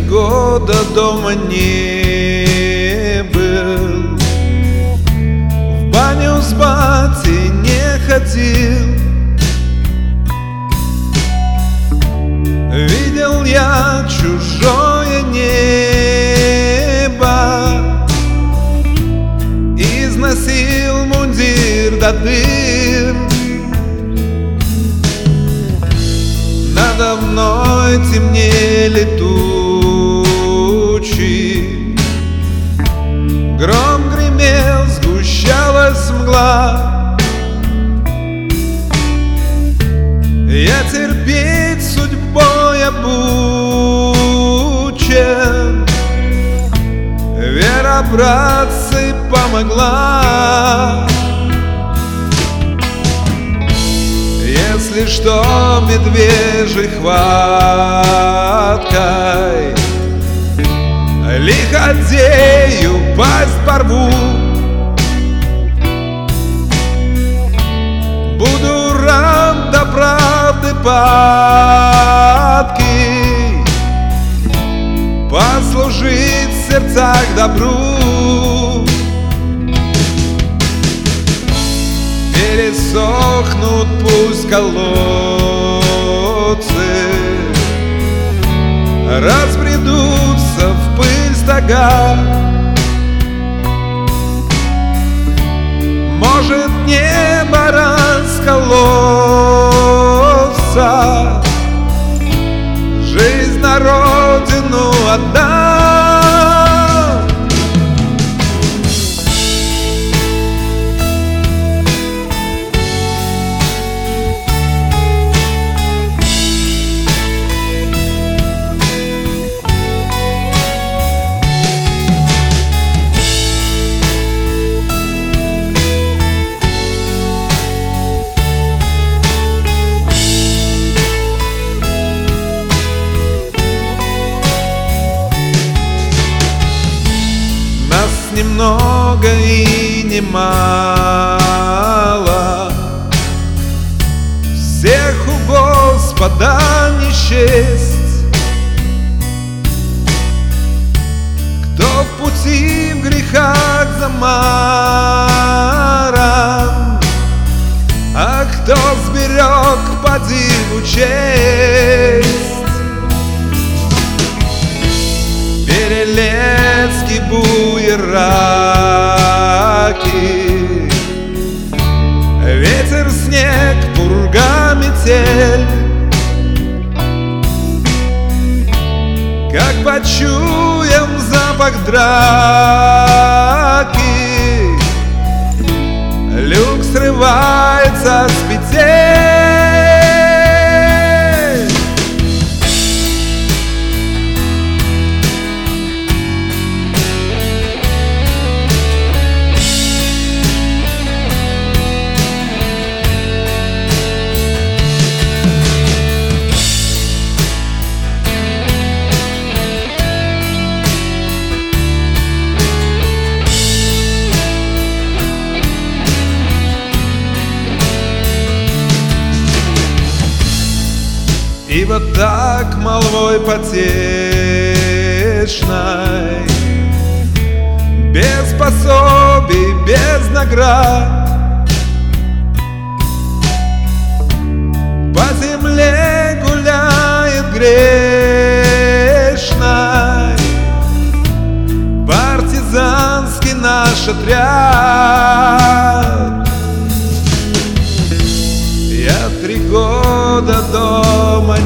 года дома не был. В баню с батей не ходил. Видел я чужое небо. Износил мундир до дыр. Надо мной темнели тучи Гром гремел, сгущалась мгла. Я терпеть судьбой обучен. Вера, братцы, помогла Если что, медвежий хваткой. Лиходею пасть порву. Буду рад до правды падки. Послужить в сердцах добру Пересохнут пусть колодцы Разбредутся в пыль стога. Может небо расколоться Жизнь на родину отдам немного и немало. Всех у Господа не счесть. Кто в пути в грехах замаран А кто сберег поди честь Перелески буераки. Ветер, снег, пурга, метель Как почуем запах драки И вот так молвой потешной. Без пособий, без наград. По земле гуляет грешной. Партизанский наш отряд. Я три года до дома.